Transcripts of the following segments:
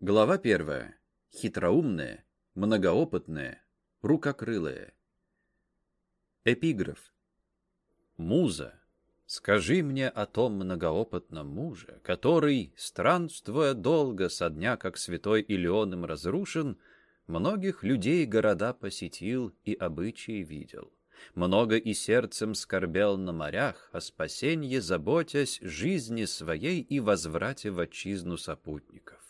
Глава первая. Хитроумная, многоопытная, рукокрылая. Эпиграф. Муза, скажи мне о том многоопытном муже, который, странствуя долго со дня, как святой Илеон им разрушен, многих людей города посетил и обычаи видел. Много и сердцем скорбел на морях, о спасенье заботясь жизни своей и возврате в отчизну сопутников.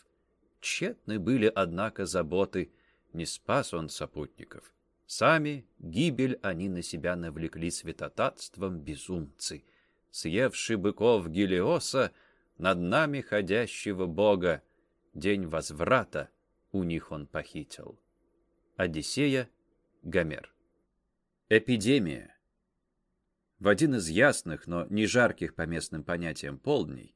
Тщетны были, однако, заботы, не спас он сопутников. Сами гибель они на себя навлекли святотатством безумцы, съевши быков Гелиоса, над нами ходящего бога, день возврата у них он похитил. Одиссея, Гомер. Эпидемия. В один из ясных, но не жарких по местным понятиям полдней,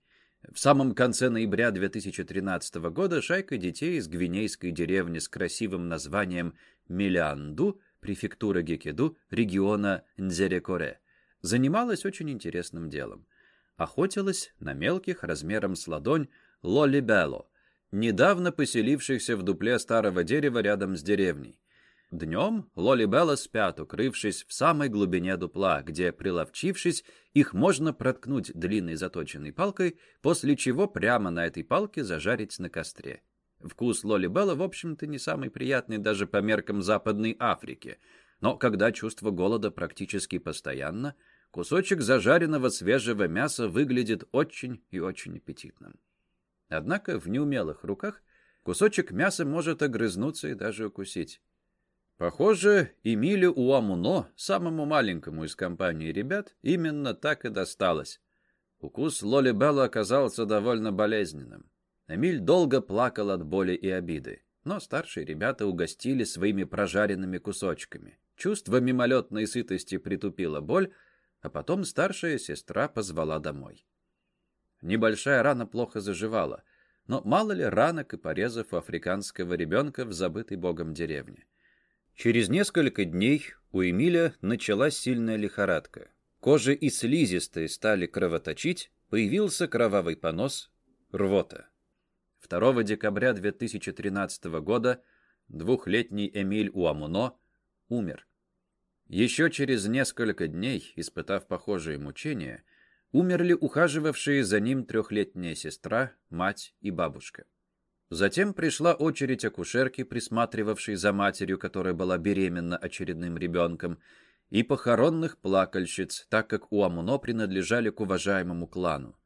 в самом конце ноября 2013 года шайка детей из гвинейской деревни с красивым названием Милянду, префектура Гекеду, региона Нзерекоре, занималась очень интересным делом. Охотилась на мелких размером с ладонь лолибело, недавно поселившихся в дупле старого дерева рядом с деревней. Днем Лолибелла спят, укрывшись в самой глубине дупла, где, приловчившись, их можно проткнуть длинной заточенной палкой, после чего прямо на этой палке зажарить на костре. Вкус Лолибелла, в общем-то, не самый приятный даже по меркам Западной Африки, но когда чувство голода практически постоянно, кусочек зажаренного свежего мяса выглядит очень и очень аппетитным. Однако в неумелых руках кусочек мяса может огрызнуться и даже укусить. Похоже, Эмилю Уамуно, самому маленькому из компании ребят, именно так и досталось. Укус Лоли Белла оказался довольно болезненным. Эмиль долго плакал от боли и обиды, но старшие ребята угостили своими прожаренными кусочками. Чувство мимолетной сытости притупило боль, а потом старшая сестра позвала домой. Небольшая рана плохо заживала, но мало ли ранок и порезов у африканского ребенка в забытой богом деревне. Через несколько дней у Эмиля началась сильная лихорадка. Кожа и слизистые стали кровоточить, появился кровавый понос, рвота. 2 декабря 2013 года двухлетний Эмиль Уамуно умер. Еще через несколько дней, испытав похожие мучения, умерли ухаживавшие за ним трехлетняя сестра, мать и бабушка. Затем пришла очередь акушерки, присматривавшей за матерью, которая была беременна очередным ребенком, и похоронных плакальщиц, так как у Амуно принадлежали к уважаемому клану.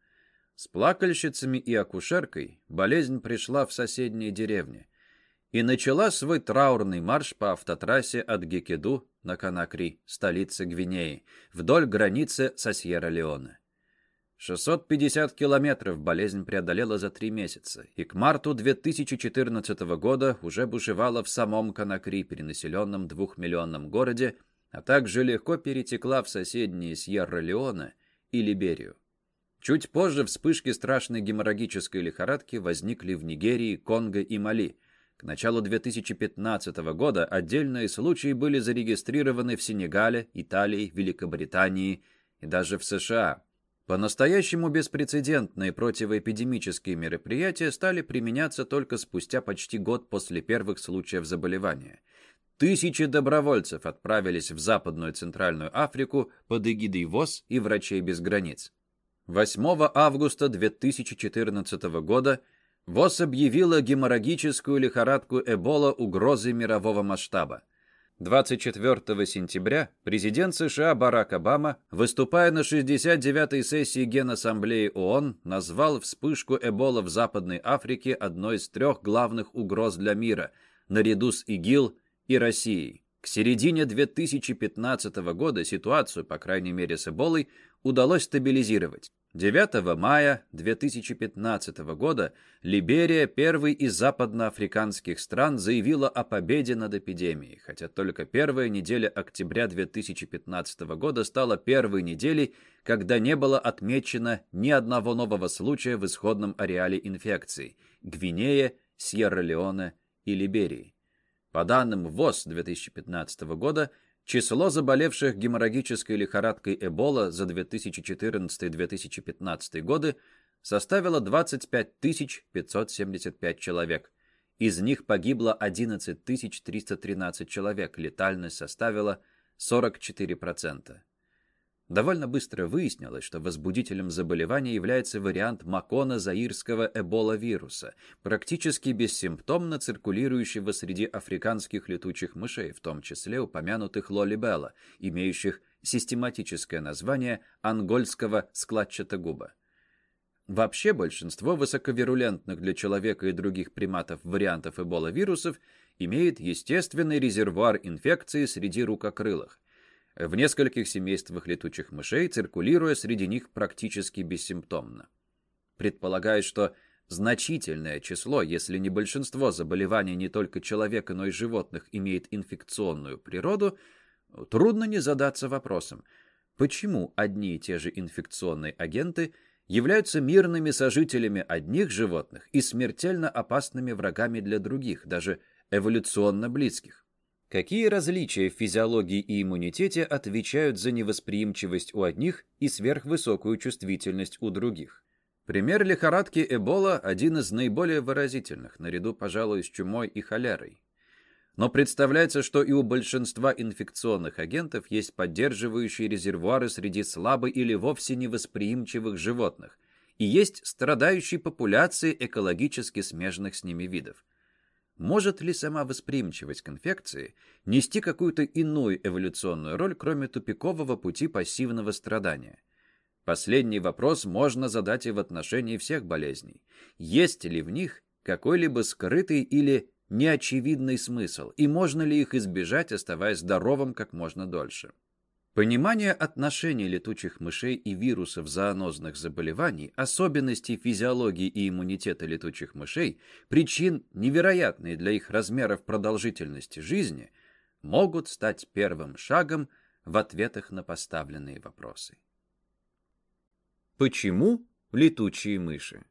С плакальщицами и акушеркой болезнь пришла в соседние деревни и начала свой траурный марш по автотрассе от Гекеду на Канакри, столице Гвинеи, вдоль границы со Сьерра-Леоне. 650 километров болезнь преодолела за три месяца, и к марту 2014 года уже бушевала в самом Конакри, перенаселенном двухмиллионном городе, а также легко перетекла в соседние Сьерра-Леоне и Либерию. Чуть позже вспышки страшной геморрагической лихорадки возникли в Нигерии, Конго и Мали. К началу 2015 года отдельные случаи были зарегистрированы в Сенегале, Италии, Великобритании и даже в США – по-настоящему беспрецедентные противоэпидемические мероприятия стали применяться только спустя почти год после первых случаев заболевания. Тысячи добровольцев отправились в Западную Центральную Африку под эгидой ВОЗ и Врачей без границ. 8 августа 2014 года ВОЗ объявила геморрагическую лихорадку Эбола угрозой мирового масштаба. 24 сентября президент США Барак Обама, выступая на 69-й сессии Генассамблеи ООН, назвал вспышку Эбола в Западной Африке одной из трех главных угроз для мира, наряду с ИГИЛ и Россией. К середине 2015 года ситуацию, по крайней мере с Эболой, удалось стабилизировать. 9 мая 2015 года Либерия, первый из западноафриканских стран, заявила о победе над эпидемией, хотя только первая неделя октября 2015 года стала первой неделей, когда не было отмечено ни одного нового случая в исходном ареале инфекции – Гвинее, Сьерра-Леоне и Либерии. По данным ВОЗ 2015 года, Число заболевших геморрагической лихорадкой Эбола за 2014-2015 годы составило 25 575 человек, Из них погибло 11 313 человек, летальность составила 44%. Довольно быстро выяснилось, что возбудителем заболевания является вариант Макона-заирского эбола-вируса, практически бессимптомно циркулирующего среди африканских летучих мышей, в том числе упомянутых лолибелла, имеющих систематическое название ангольского складчатогуба. Вообще большинство высоковирулентных для человека и других приматов вариантов эбола-вирусов имеет естественный резервуар инфекции среди рукокрылых, в нескольких семействах летучих мышей, циркулируя среди них практически бессимптомно. Предполагает, что значительное число, если не большинство заболеваний не только человека, но и животных имеет инфекционную природу, трудно не задаться вопросом, почему одни и те же инфекционные агенты являются мирными сожителями одних животных и смертельно опасными врагами для других, даже эволюционно близких. Какие различия в физиологии и иммунитете отвечают за невосприимчивость у одних и сверхвысокую чувствительность у других? Пример лихорадки Эбола – один из наиболее выразительных, наряду, пожалуй, с чумой и холерой. Но представляется, что и у большинства инфекционных агентов есть поддерживающие резервуары среди слабо или вовсе невосприимчивых животных, и есть страдающие популяции экологически смежных с ними видов. Может ли сама восприимчивость к инфекции нести какую-то иную эволюционную роль, кроме тупикового пути пассивного страдания? Последний вопрос можно задать и в отношении всех болезней. Есть ли в них какой-либо скрытый или неочевидный смысл, и можно ли их избежать, оставаясь здоровым как можно дольше? Понимание отношений летучих мышей и вирусов зоонозных заболеваний, особенностей физиологии и иммунитета летучих мышей, причин, невероятные для их размеров продолжительности жизни, могут стать первым шагом в ответах на поставленные вопросы. Почему летучие мыши?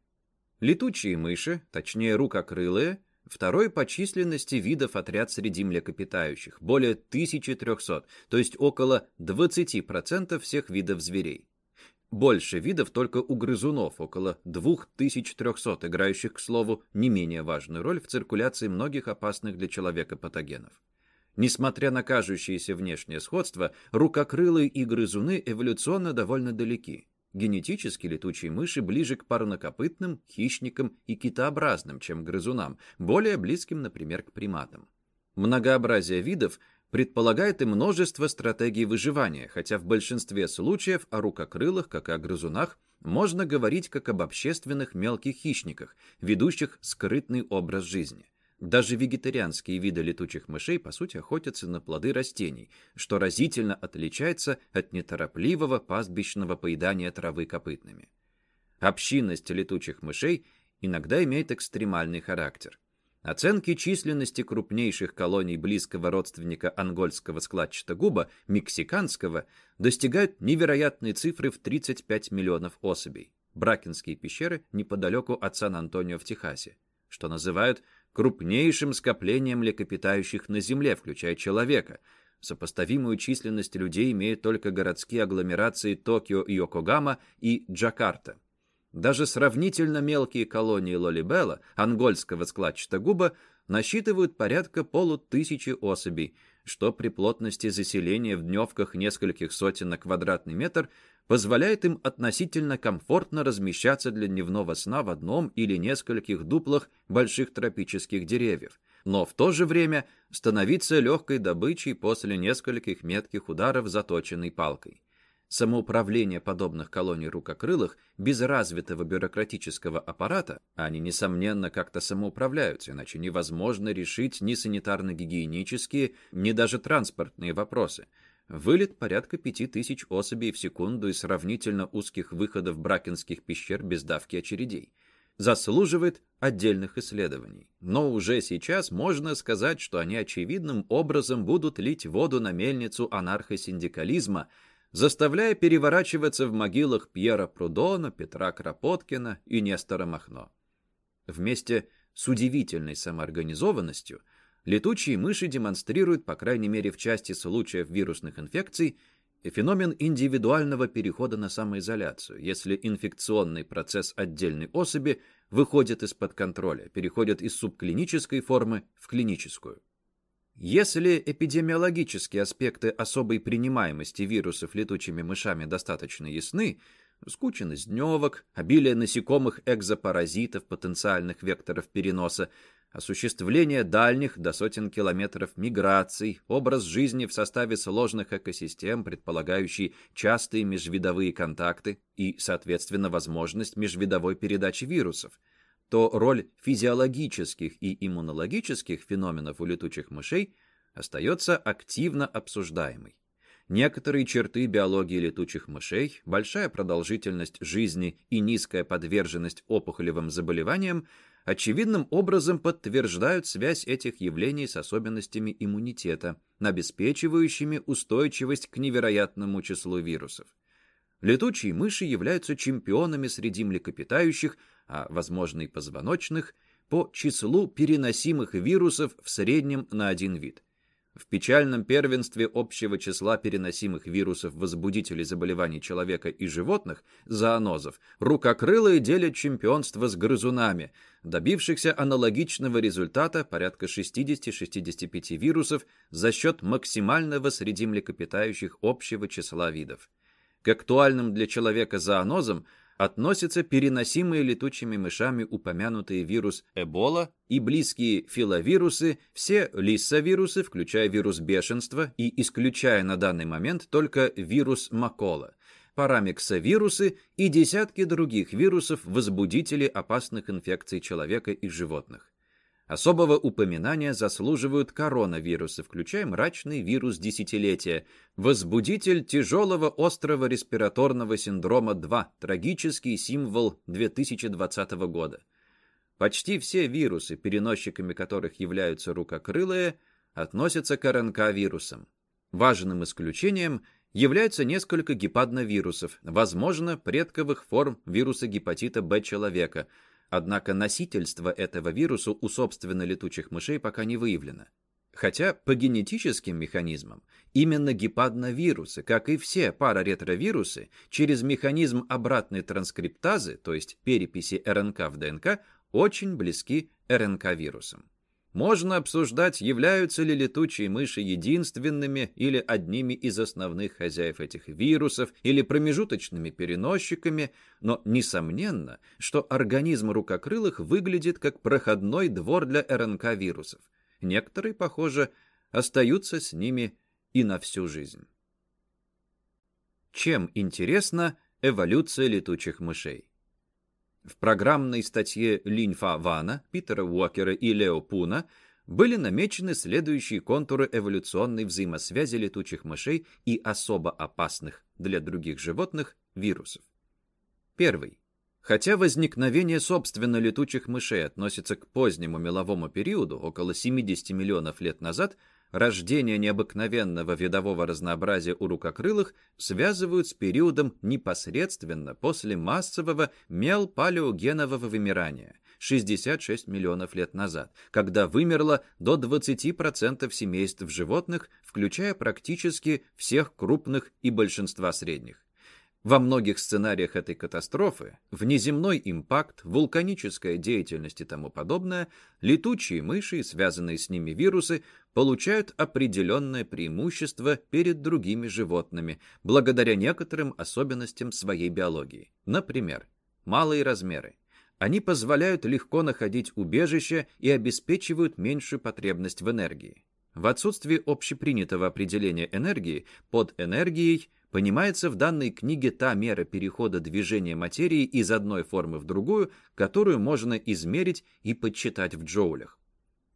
Летучие мыши, точнее рукокрылые, Второй по численности видов отряд среди млекопитающих, более 1300, то есть около 20% всех видов зверей. Больше видов только у грызунов, около 2300, играющих, к слову, не менее важную роль в циркуляции многих опасных для человека патогенов. Несмотря на кажущееся внешнее сходство, рукокрылые и грызуны эволюционно довольно далеки. Генетически летучие мыши ближе к парнокопытным, хищникам и китообразным, чем грызунам, более близким, например, к приматам. Многообразие видов предполагает и множество стратегий выживания, хотя в большинстве случаев о рукокрылых, как и о грызунах, можно говорить как об общественных мелких хищниках, ведущих скрытный образ жизни. Даже вегетарианские виды летучих мышей, по сути, охотятся на плоды растений, что разительно отличается от неторопливого пастбищного поедания травы копытными. Общинность летучих мышей иногда имеет экстремальный характер. Оценки численности крупнейших колоний близкого родственника ангольского складчатогуба, мексиканского, достигают невероятной цифры в 35 миллионов особей. Бракенские пещеры неподалеку от Сан-Антонио в Техасе, что называют крупнейшим скоплением млекопитающих на Земле, включая человека. Сопоставимую численность людей имеют только городские агломерации Токио Йокогама и Джакарта. Даже сравнительно мелкие колонии Лолибелла, ангольского складчатогуба, насчитывают порядка полутысячи особей, что при плотности заселения в дневках нескольких сотен на квадратный метр позволяет им относительно комфортно размещаться для дневного сна в одном или нескольких дуплах больших тропических деревьев, но в то же время становиться легкой добычей после нескольких метких ударов заточенной палкой. Самоуправление подобных колоний рукокрылых без развитого бюрократического аппарата, они, несомненно, как-то самоуправляются, иначе невозможно решить ни санитарно-гигиенические, ни даже транспортные вопросы – Вылет порядка пяти тысяч особей в секунду из сравнительно узких выходов бракенских пещер без давки очередей. Заслуживает отдельных исследований. Но уже сейчас можно сказать, что они очевидным образом будут лить воду на мельницу анархосиндикализма, заставляя переворачиваться в могилах Пьера Прудона, Петра Кропоткина и Нестора Махно. Вместе с удивительной самоорганизованностью – Летучие мыши демонстрируют, по крайней мере в части случаев вирусных инфекций, феномен индивидуального перехода на самоизоляцию, если инфекционный процесс отдельной особи выходит из-под контроля, переходит из субклинической формы в клиническую. Если эпидемиологические аспекты особой принимаемости вирусов летучими мышами достаточно ясны, скученность дневок, обилие насекомых экзопаразитов, потенциальных векторов переноса, осуществление дальних до сотен километров миграций, образ жизни в составе сложных экосистем, предполагающий частые межвидовые контакты и, соответственно, возможность межвидовой передачи вирусов, то роль физиологических и иммунологических феноменов у летучих мышей остается активно обсуждаемой. Некоторые черты биологии летучих мышей, большая продолжительность жизни и низкая подверженность опухолевым заболеваниям очевидным образом подтверждают связь этих явлений с особенностями иммунитета, обеспечивающими устойчивость к невероятному числу вирусов. Летучие мыши являются чемпионами среди млекопитающих, а, возможно, и позвоночных, по числу переносимых вирусов в среднем на один вид. В печальном первенстве общего числа переносимых вирусов-возбудителей заболеваний человека и животных, зоонозов, рукокрылые делят чемпионство с грызунами, добившихся аналогичного результата порядка 60-65 вирусов за счет максимального среди млекопитающих общего числа видов. К актуальным для человека зоонозам – относятся переносимые летучими мышами упомянутые вирус Эбола и близкие филовирусы, все лиссовирусы, включая вирус бешенства и исключая на данный момент только вирус Макола, парамиксовирусы и десятки других вирусов-возбудителей опасных инфекций человека и животных. Особого упоминания заслуживают коронавирусы, включая мрачный вирус десятилетия, возбудитель тяжелого острого респираторного синдрома 2, трагический символ 2020 года. Почти все вирусы, переносчиками которых являются рукокрылые, относятся к РНК-вирусам. Важным исключением являются несколько гепадновирусов, возможно, предковых форм вируса гепатита Б человека – Однако носительство этого вируса у собственно летучих мышей пока не выявлено. Хотя по генетическим механизмам именно гепадновирусы, как и все параретровирусы, через механизм обратной транскриптазы, то есть переписи РНК в ДНК, очень близки РНК-вирусам. Можно обсуждать, являются ли летучие мыши единственными или одними из основных хозяев этих вирусов или промежуточными переносчиками, но несомненно, что организм рукокрылых выглядит как проходной двор для РНК-вирусов. Некоторые, похоже, остаются с ними и на всю жизнь. Чем интересна эволюция летучих мышей? В программной статье Линьфа Вана, Питера Уокера и Лео Пуна были намечены следующие контуры эволюционной взаимосвязи летучих мышей и особо опасных для других животных вирусов. Первый. Хотя возникновение собственно летучих мышей относится к позднему меловому периоду, около 70 миллионов лет назад, рождение необыкновенного видового разнообразия у рукокрылых связывают с периодом непосредственно после массового мелпалеогенового вымирания 66 миллионов лет назад, когда вымерло до 20% семейств животных, включая практически всех крупных и большинства средних. Во многих сценариях этой катастрофы внеземной импакт, вулканическая деятельность и тому подобное, летучие мыши и связанные с ними вирусы получают определенное преимущество перед другими животными, благодаря некоторым особенностям своей биологии. Например, малые размеры. Они позволяют легко находить убежище и обеспечивают меньшую потребность в энергии. В отсутствии общепринятого определения энергии, под энергией понимается в данной книге та мера перехода движения материи из одной формы в другую, которую можно измерить и подсчитать в джоулях.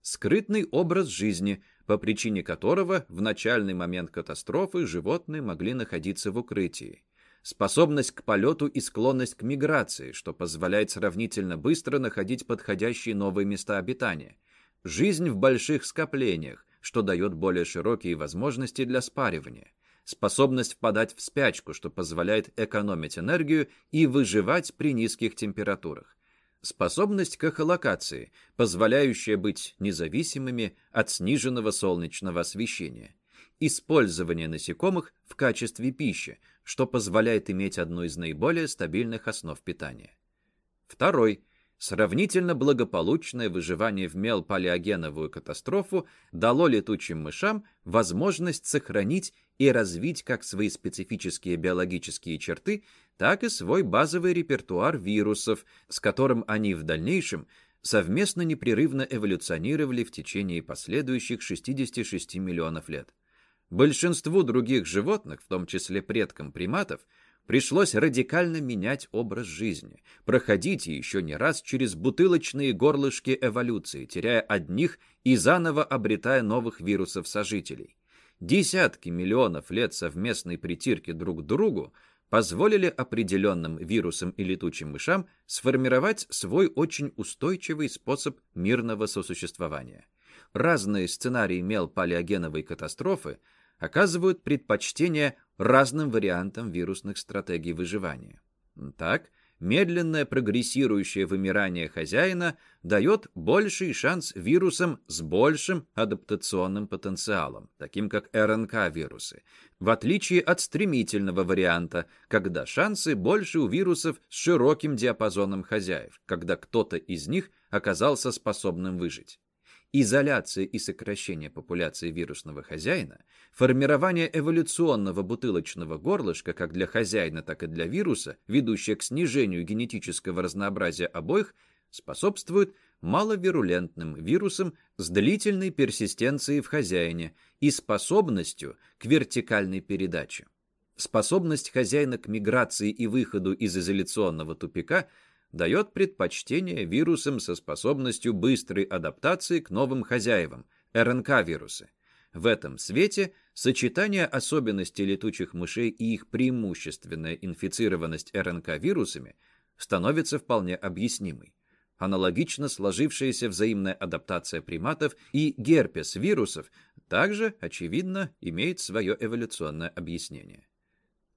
Скрытный образ жизни, по причине которого в начальный момент катастрофы животные могли находиться в укрытии. Способность к полету и склонность к миграции, что позволяет сравнительно быстро находить подходящие новые места обитания. Жизнь в больших скоплениях, что дает более широкие возможности для спаривания способность впадать в спячку, что позволяет экономить энергию и выживать при низких температурах, способность к эхолокации, позволяющая быть независимыми от сниженного солнечного освещения, использование насекомых в качестве пищи, что позволяет иметь одну из наиболее стабильных основ питания. Второй Сравнительно благополучное выживание в мелпалеогеновую катастрофу дало летучим мышам возможность сохранить и развить как свои специфические биологические черты, так и свой базовый репертуар вирусов, с которым они в дальнейшем совместно непрерывно эволюционировали в течение последующих 66 миллионов лет. Большинству других животных, в том числе предкам приматов, пришлось радикально менять образ жизни, проходить еще не раз через бутылочные горлышки эволюции, теряя одних и заново обретая новых вирусов-сожителей. Десятки миллионов лет совместной притирки друг к другу позволили определенным вирусам и летучим мышам сформировать свой очень устойчивый способ мирного сосуществования. Разные сценарии мелпалеогеновой катастрофы оказывают предпочтение разным вариантам вирусных стратегий выживания. Так, медленное прогрессирующее вымирание хозяина дает больший шанс вирусам с большим адаптационным потенциалом, таким как РНК-вирусы, в отличие от стремительного варианта, когда шансы больше у вирусов с широким диапазоном хозяев, когда кто-то из них оказался способным выжить изоляция и сокращение популяции вирусного хозяина, формирование эволюционного бутылочного горлышка как для хозяина, так и для вируса, ведущее к снижению генетического разнообразия обоих, способствует маловирулентным вирусам с длительной персистенцией в хозяине и способностью к вертикальной передаче. Способность хозяина к миграции и выходу из изоляционного тупика – дает предпочтение вирусам со способностью быстрой адаптации к новым хозяевам – РНК-вирусы. В этом свете сочетание особенностей летучих мышей и их преимущественная инфицированность РНК-вирусами становится вполне объяснимой. Аналогично сложившаяся взаимная адаптация приматов и герпес вирусов также, очевидно, имеет свое эволюционное объяснение.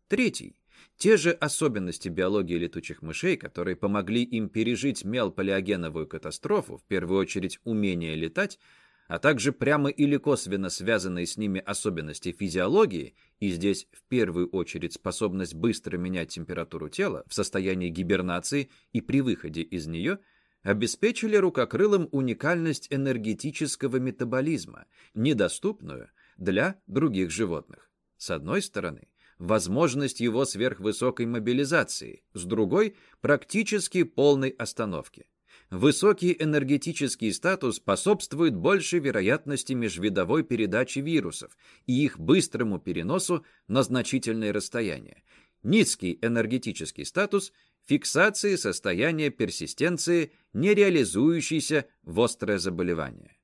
Третий те же особенности биологии летучих мышей, которые помогли им пережить мелполиогеновую катастрофу, в первую очередь умение летать, а также прямо или косвенно связанные с ними особенности физиологии, и здесь в первую очередь способность быстро менять температуру тела в состоянии гибернации и при выходе из нее, обеспечили рукокрылым уникальность энергетического метаболизма, недоступную для других животных. С одной стороны, возможность его сверхвысокой мобилизации, с другой – практически полной остановки. Высокий энергетический статус способствует большей вероятности межвидовой передачи вирусов и их быстрому переносу на значительные расстояния. Низкий энергетический статус – фиксации состояния персистенции, не реализующейся в острое заболевание.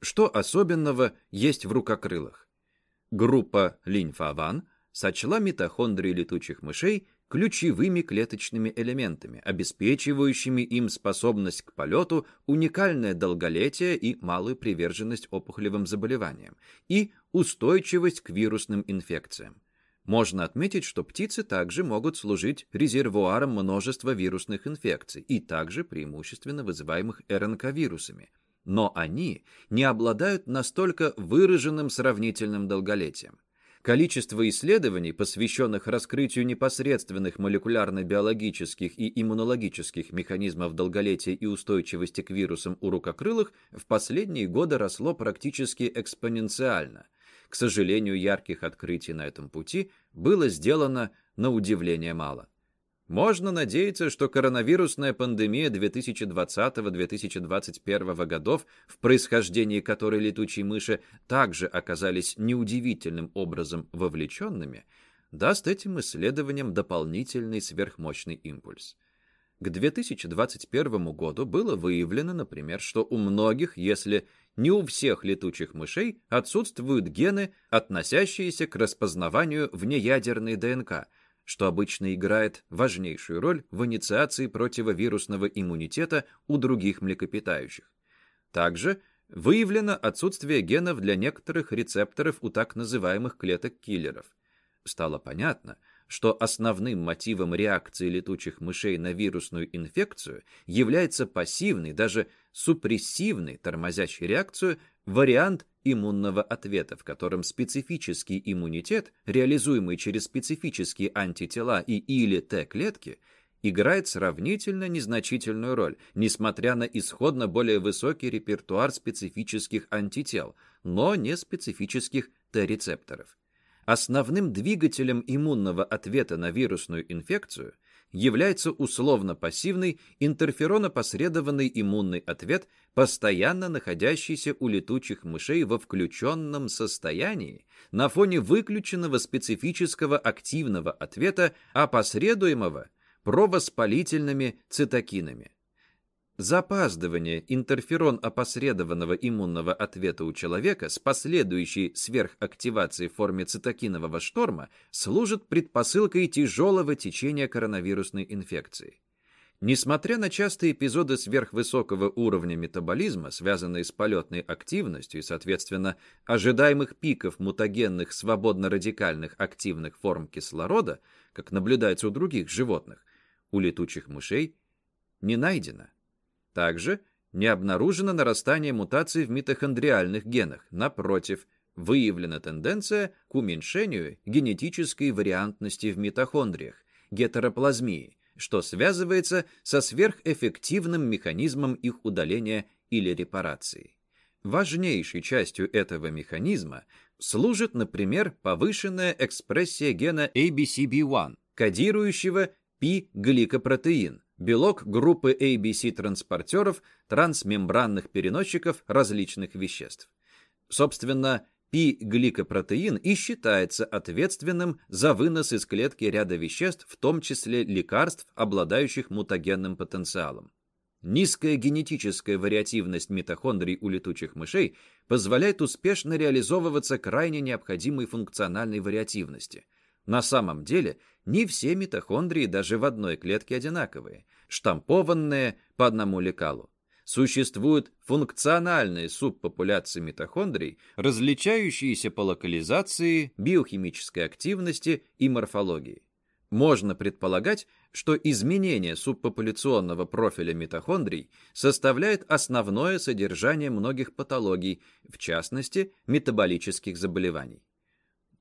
Что особенного есть в рукокрылах? Группа Линь-Фаван сочла митохондрии летучих мышей ключевыми клеточными элементами, обеспечивающими им способность к полету, уникальное долголетие и малую приверженность опухолевым заболеваниям, и устойчивость к вирусным инфекциям. Можно отметить, что птицы также могут служить резервуаром множества вирусных инфекций и также преимущественно вызываемых РНК-вирусами – но они не обладают настолько выраженным сравнительным долголетием. Количество исследований, посвященных раскрытию непосредственных молекулярно-биологических и иммунологических механизмов долголетия и устойчивости к вирусам у рукокрылых, в последние годы росло практически экспоненциально. К сожалению, ярких открытий на этом пути было сделано на удивление мало. Можно надеяться, что коронавирусная пандемия 2020-2021 годов, в происхождении которой летучие мыши также оказались неудивительным образом вовлеченными, даст этим исследованиям дополнительный сверхмощный импульс. К 2021 году было выявлено, например, что у многих, если не у всех летучих мышей, отсутствуют гены, относящиеся к распознаванию внеядерной ДНК – что обычно играет важнейшую роль в инициации противовирусного иммунитета у других млекопитающих. Также выявлено отсутствие генов для некоторых рецепторов у так называемых клеток-киллеров. Стало понятно, что основным мотивом реакции летучих мышей на вирусную инфекцию является пассивный, даже супрессивный, тормозящий реакцию, вариант иммунного ответа, в котором специфический иммунитет, реализуемый через специфические антитела и или Т-клетки, играет сравнительно незначительную роль, несмотря на исходно более высокий репертуар специфических антител, но не специфических Т-рецепторов. Основным двигателем иммунного ответа на вирусную инфекцию является условно-пассивный интерферонопосредованный иммунный ответ, постоянно находящийся у летучих мышей во включенном состоянии на фоне выключенного специфического активного ответа, опосредуемого провоспалительными цитокинами. Запаздывание интерферон-опосредованного иммунного ответа у человека с последующей сверхактивацией в форме цитокинового шторма служит предпосылкой тяжелого течения коронавирусной инфекции. Несмотря на частые эпизоды сверхвысокого уровня метаболизма, связанные с полетной активностью и, соответственно, ожидаемых пиков мутагенных свободно-радикальных активных форм кислорода, как наблюдается у других животных, у летучих мышей не найдено. Также не обнаружено нарастание мутаций в митохондриальных генах. Напротив, выявлена тенденция к уменьшению генетической вариантности в митохондриях, гетероплазмии, что связывается со сверхэффективным механизмом их удаления или репарации. Важнейшей частью этого механизма служит, например, повышенная экспрессия гена ABCB1, кодирующего пи-гликопротеин, белок группы ABC-транспортеров трансмембранных переносчиков различных веществ. Собственно, пи-гликопротеин и считается ответственным за вынос из клетки ряда веществ, в том числе лекарств, обладающих мутагенным потенциалом. Низкая генетическая вариативность митохондрий у летучих мышей позволяет успешно реализовываться крайне необходимой функциональной вариативности – на самом деле, не все митохондрии даже в одной клетке одинаковые, штампованные по одному лекалу. Существуют функциональные субпопуляции митохондрий, различающиеся по локализации, биохимической активности и морфологии. Можно предполагать, что изменение субпопуляционного профиля митохондрий составляет основное содержание многих патологий, в частности, метаболических заболеваний.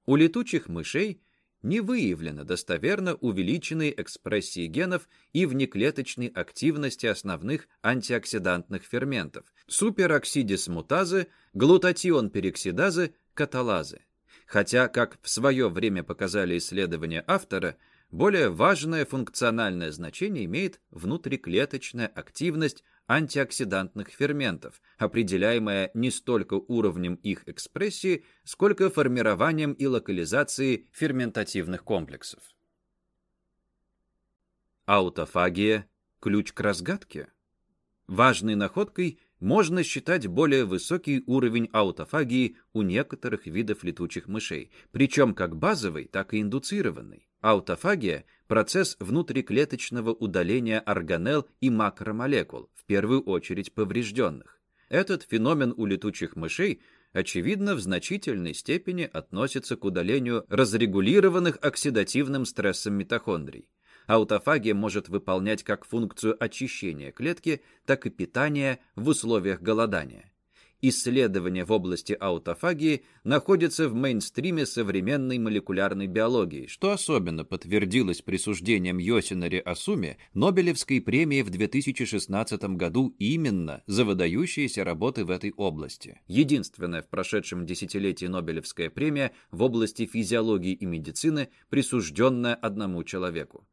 У летучих мышей не выявлено достоверно увеличенной экспрессии генов и внеклеточной активности основных антиоксидантных ферментов супероксидис мутазы, глутатион пероксидазы, каталазы. Хотя, как в свое время показали исследования автора, более важное функциональное значение имеет внутриклеточная активность антиоксидантных ферментов, определяемая не столько уровнем их экспрессии, сколько формированием и локализацией ферментативных комплексов. Аутофагия – ключ к разгадке. Важной находкой можно считать более высокий уровень аутофагии у некоторых видов летучих мышей, причем как базовый, так и индуцированный. Аутофагия – процесс внутриклеточного удаления органелл и макромолекул, первую очередь поврежденных. Этот феномен у летучих мышей очевидно в значительной степени относится к удалению разрегулированных оксидативным стрессом митохондрий. Аутофагия может выполнять как функцию очищения клетки, так и питания в условиях голодания исследования в области аутофагии находятся в мейнстриме современной молекулярной биологии, что особенно подтвердилось присуждением Йосинари Асуме Нобелевской премии в 2016 году именно за выдающиеся работы в этой области. Единственная в прошедшем десятилетии Нобелевская премия в области физиологии и медицины, присужденная одному человеку.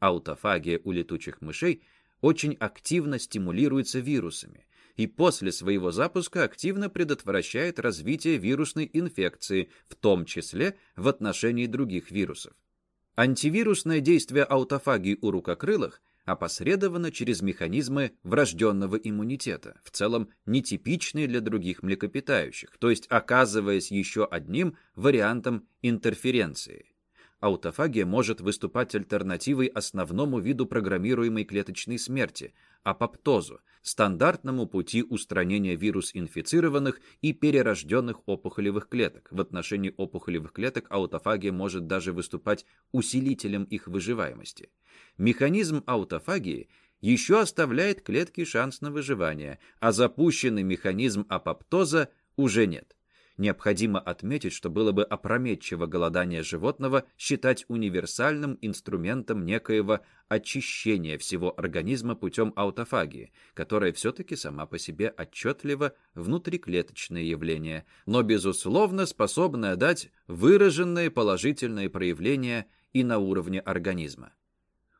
Аутофагия у летучих мышей очень активно стимулируется вирусами и после своего запуска активно предотвращает развитие вирусной инфекции, в том числе в отношении других вирусов. Антивирусное действие аутофагии у рукокрылых опосредовано через механизмы врожденного иммунитета, в целом нетипичные для других млекопитающих, то есть оказываясь еще одним вариантом интерференции. Аутофагия может выступать альтернативой основному виду программируемой клеточной смерти – апоптозу, стандартному пути устранения вирус-инфицированных и перерожденных опухолевых клеток. В отношении опухолевых клеток аутофагия может даже выступать усилителем их выживаемости. Механизм аутофагии еще оставляет клетке шанс на выживание, а запущенный механизм апоптоза уже нет. Необходимо отметить, что было бы опрометчиво голодание животного считать универсальным инструментом некоего очищения всего организма путем аутофагии, которая все-таки сама по себе отчетливо внутриклеточное явление, но, безусловно, способная дать выраженные положительные проявления и на уровне организма.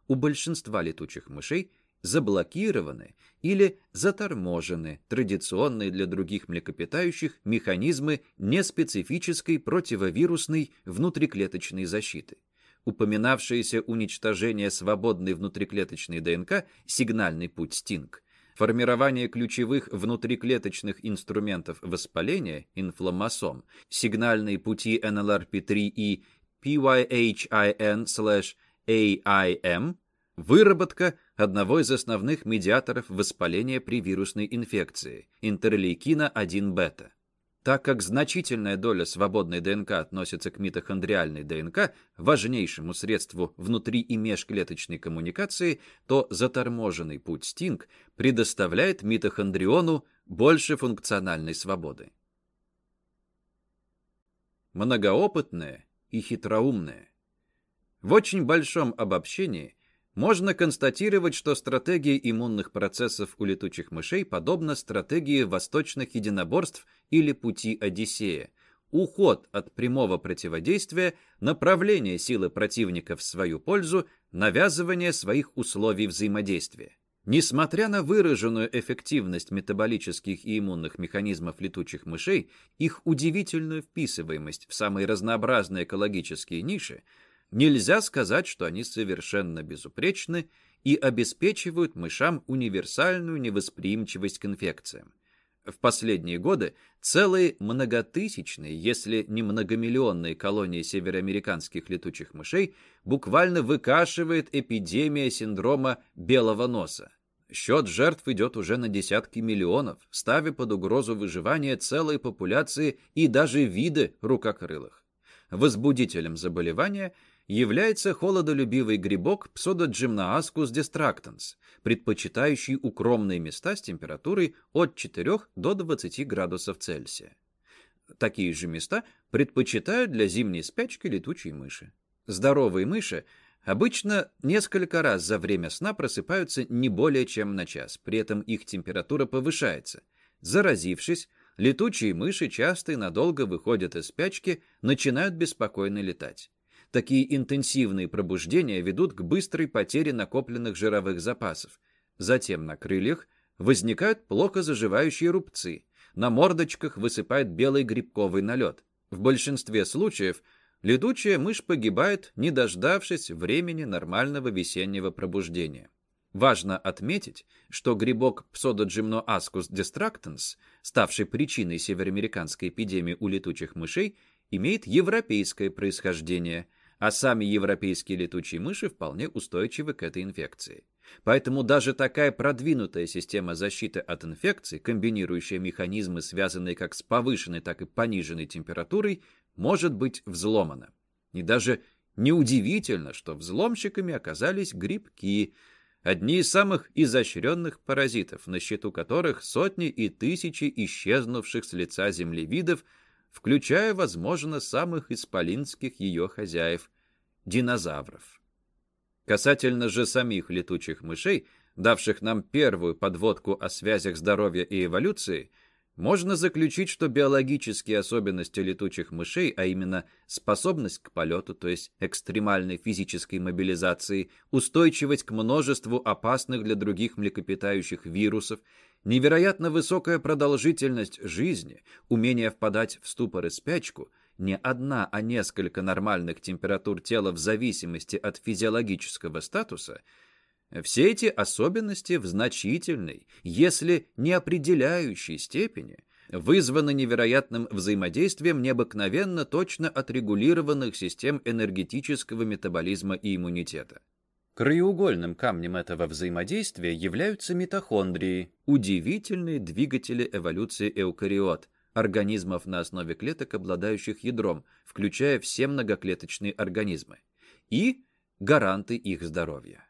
У большинства летучих мышей заблокированы или заторможены традиционные для других млекопитающих механизмы неспецифической противовирусной внутриклеточной защиты. Упоминавшееся уничтожение свободной внутриклеточной ДНК, сигнальный путь СТИНГ, формирование ключевых внутриклеточных инструментов воспаления, инфламмасом, сигнальные пути NLRP3 и PYHIN/AIM, выработка одного из основных медиаторов воспаления при вирусной инфекции – интерлейкина 1-бета. Так как значительная доля свободной ДНК относится к митохондриальной ДНК, важнейшему средству внутри и межклеточной коммуникации, то заторможенный путь СТИНГ предоставляет митохондриону больше функциональной свободы. Многоопытное и хитроумное. В очень большом обобщении можно констатировать, что стратегия иммунных процессов у летучих мышей подобна стратегии восточных единоборств или пути Одиссея. Уход от прямого противодействия, направление силы противника в свою пользу, навязывание своих условий взаимодействия. Несмотря на выраженную эффективность метаболических и иммунных механизмов летучих мышей, их удивительную вписываемость в самые разнообразные экологические ниши, Нельзя сказать, что они совершенно безупречны и обеспечивают мышам универсальную невосприимчивость к инфекциям. В последние годы целые многотысячные, если не многомиллионные колонии североамериканских летучих мышей буквально выкашивает эпидемия синдрома белого носа. Счет жертв идет уже на десятки миллионов, ставя под угрозу выживание целой популяции и даже виды рукокрылых. Возбудителем заболевания является холодолюбивый грибок Pseudogymnoascus distractans, предпочитающий укромные места с температурой от 4 до 20 градусов Цельсия. Такие же места предпочитают для зимней спячки летучие мыши. Здоровые мыши обычно несколько раз за время сна просыпаются не более чем на час, при этом их температура повышается. Заразившись, летучие мыши часто и надолго выходят из спячки, начинают беспокойно летать. Такие интенсивные пробуждения ведут к быстрой потере накопленных жировых запасов. Затем на крыльях возникают плохо заживающие рубцы. На мордочках высыпает белый грибковый налет. В большинстве случаев летучая мышь погибает, не дождавшись времени нормального весеннего пробуждения. Важно отметить, что грибок Pseudogymoascus distractans, ставший причиной североамериканской эпидемии у летучих мышей, имеет европейское происхождение – а сами европейские летучие мыши вполне устойчивы к этой инфекции. Поэтому даже такая продвинутая система защиты от инфекций, комбинирующая механизмы, связанные как с повышенной, так и пониженной температурой, может быть взломана. И даже неудивительно, что взломщиками оказались грибки, одни из самых изощренных паразитов, на счету которых сотни и тысячи исчезнувших с лица земли видов – включая, возможно, самых исполинских ее хозяев – динозавров. Касательно же самих летучих мышей, давших нам первую подводку о связях здоровья и эволюции, можно заключить, что биологические особенности летучих мышей, а именно способность к полету, то есть экстремальной физической мобилизации, устойчивость к множеству опасных для других млекопитающих вирусов Невероятно высокая продолжительность жизни, умение впадать в ступор и спячку, не одна, а несколько нормальных температур тела в зависимости от физиологического статуса, все эти особенности в значительной, если не определяющей степени, вызваны невероятным взаимодействием необыкновенно точно отрегулированных систем энергетического метаболизма и иммунитета. Краеугольным камнем этого взаимодействия являются митохондрии, удивительные двигатели эволюции эукариот, организмов на основе клеток, обладающих ядром, включая все многоклеточные организмы, и гаранты их здоровья.